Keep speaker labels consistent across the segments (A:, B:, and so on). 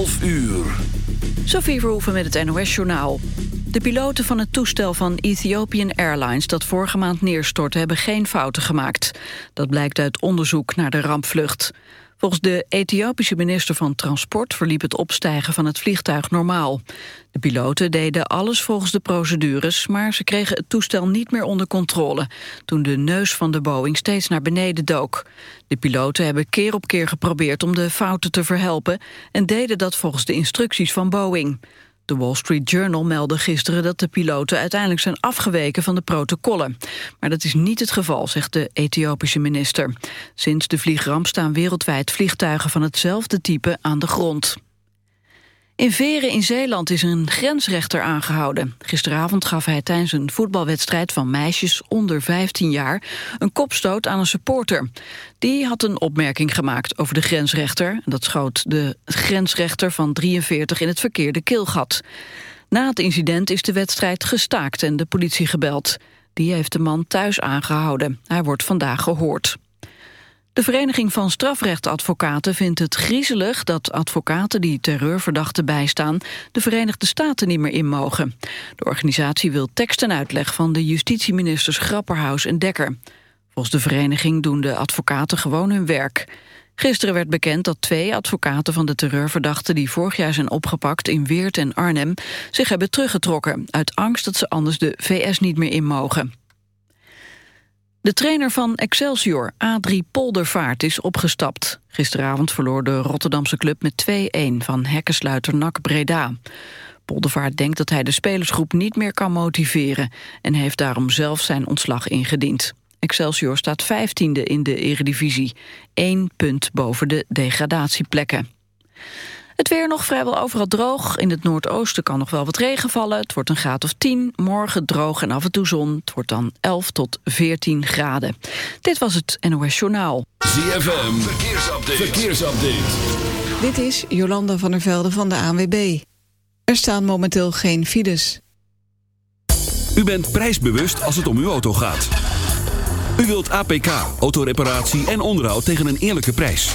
A: 12 uur.
B: Sophie Verhoeven met het NOS-journaal. De piloten van het toestel van Ethiopian Airlines dat vorige maand neerstortte hebben geen fouten gemaakt. Dat blijkt uit onderzoek naar de rampvlucht. Volgens de Ethiopische minister van Transport verliep het opstijgen van het vliegtuig normaal. De piloten deden alles volgens de procedures, maar ze kregen het toestel niet meer onder controle, toen de neus van de Boeing steeds naar beneden dook. De piloten hebben keer op keer geprobeerd om de fouten te verhelpen en deden dat volgens de instructies van Boeing. De Wall Street Journal meldde gisteren dat de piloten uiteindelijk zijn afgeweken van de protocollen. Maar dat is niet het geval, zegt de Ethiopische minister. Sinds de vliegramp staan wereldwijd vliegtuigen van hetzelfde type aan de grond. In Veren in Zeeland is een grensrechter aangehouden. Gisteravond gaf hij tijdens een voetbalwedstrijd van meisjes onder 15 jaar een kopstoot aan een supporter. Die had een opmerking gemaakt over de grensrechter. Dat schoot de grensrechter van 43 in het verkeerde keelgat. Na het incident is de wedstrijd gestaakt en de politie gebeld. Die heeft de man thuis aangehouden. Hij wordt vandaag gehoord. De Vereniging van Strafrechtadvocaten vindt het griezelig dat advocaten die terreurverdachten bijstaan de Verenigde Staten niet meer in mogen. De organisatie wil tekst en uitleg van de justitieministers Grapperhaus en Dekker. Volgens de vereniging doen de advocaten gewoon hun werk. Gisteren werd bekend dat twee advocaten van de terreurverdachten die vorig jaar zijn opgepakt in Weert en Arnhem zich hebben teruggetrokken uit angst dat ze anders de VS niet meer in mogen. De trainer van Excelsior, Adrie Poldervaart, is opgestapt. Gisteravond verloor de Rotterdamse club met 2-1 van hekkensluiter NAC Breda. Poldervaart denkt dat hij de spelersgroep niet meer kan motiveren... en heeft daarom zelf zijn ontslag ingediend. Excelsior staat 15e in de eredivisie. één punt boven de degradatieplekken. Het weer nog vrijwel overal droog. In het noordoosten kan nog wel wat regen vallen. Het wordt een graad of 10. Morgen droog en af en toe zon. Het wordt dan 11 tot 14 graden. Dit was het NOS Journaal.
A: ZFM, verkeersupdate. verkeersupdate.
C: Dit is Jolanda van der Velde van de ANWB. Er staan momenteel geen files.
D: U bent prijsbewust als het om uw auto gaat. U wilt APK, autoreparatie en onderhoud tegen een eerlijke prijs.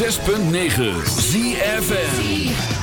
E: 106.9 ZFM.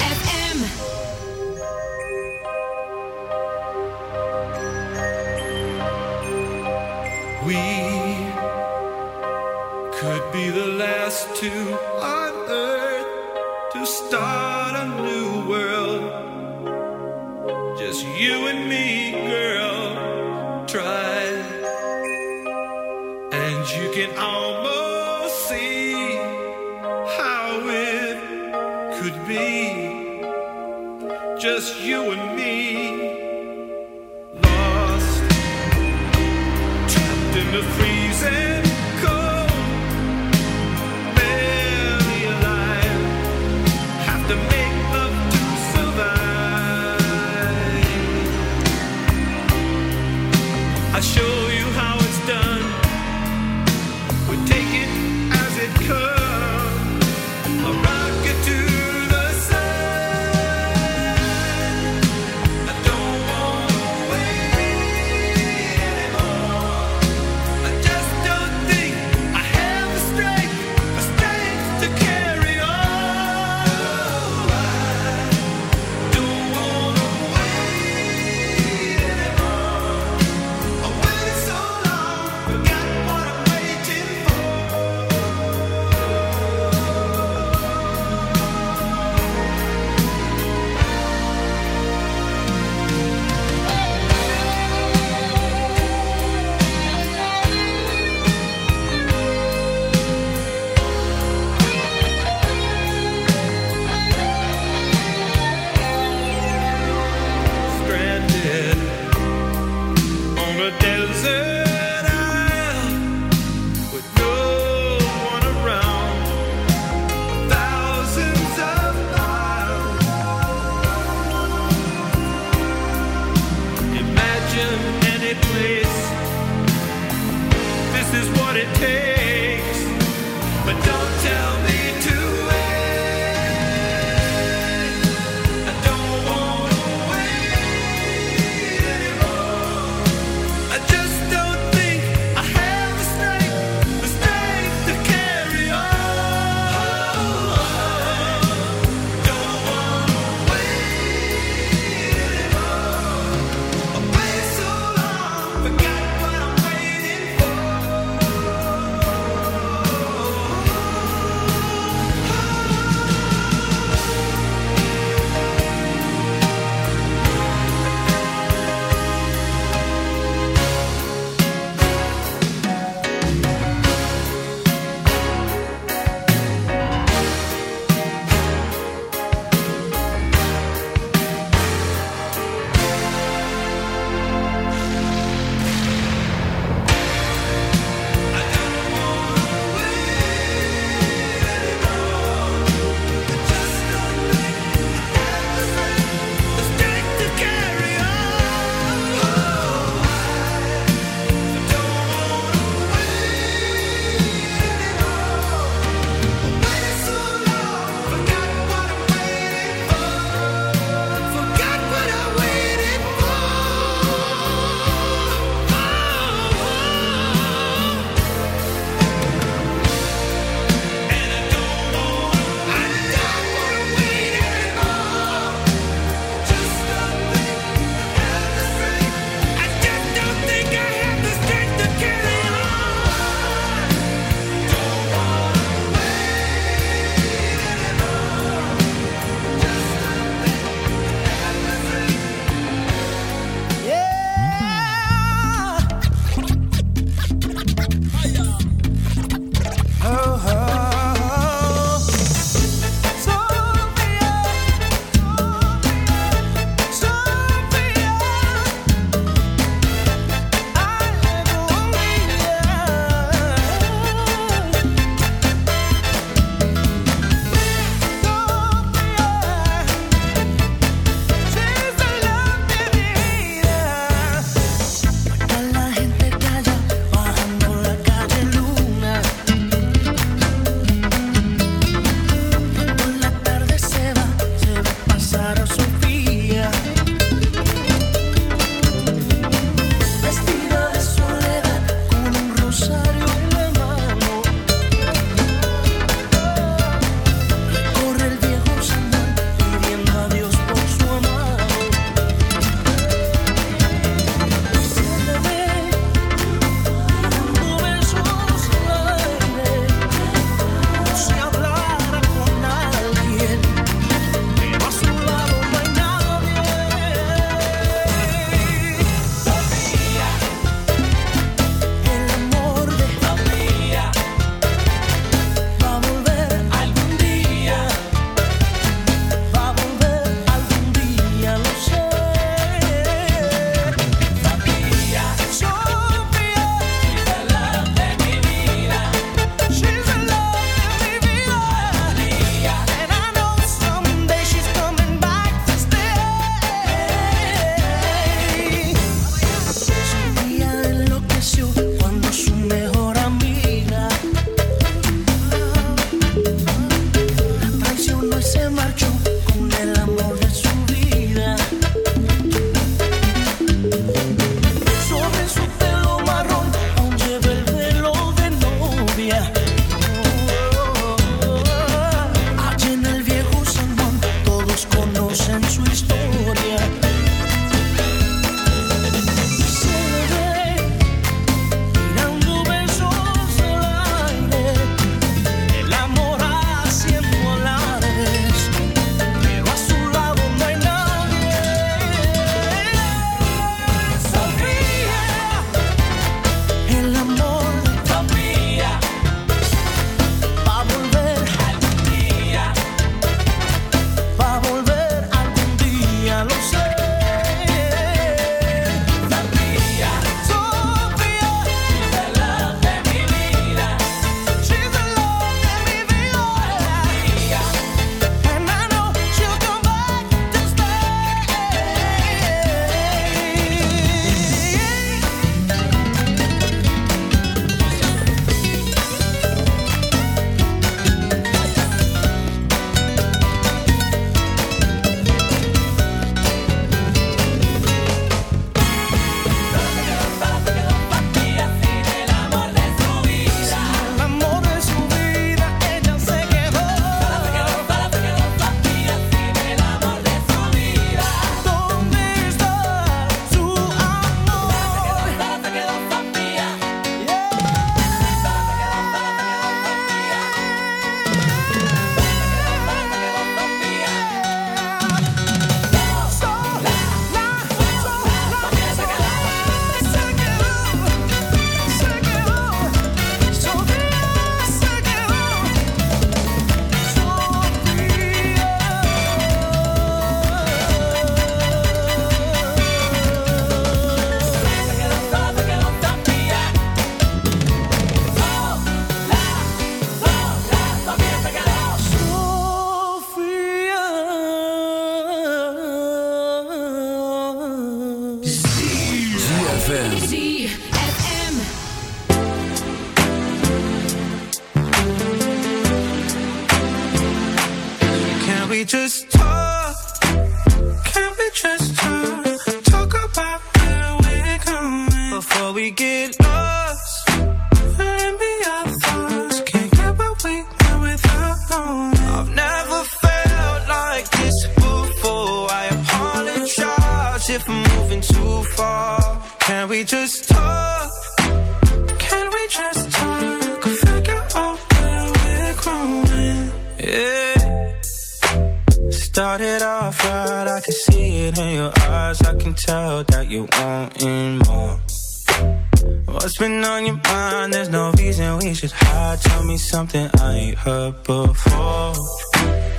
F: there's no reason we should hide. Tell me something I ain't heard before.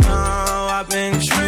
F: Oh, I've been.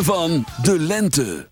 G: van de lente.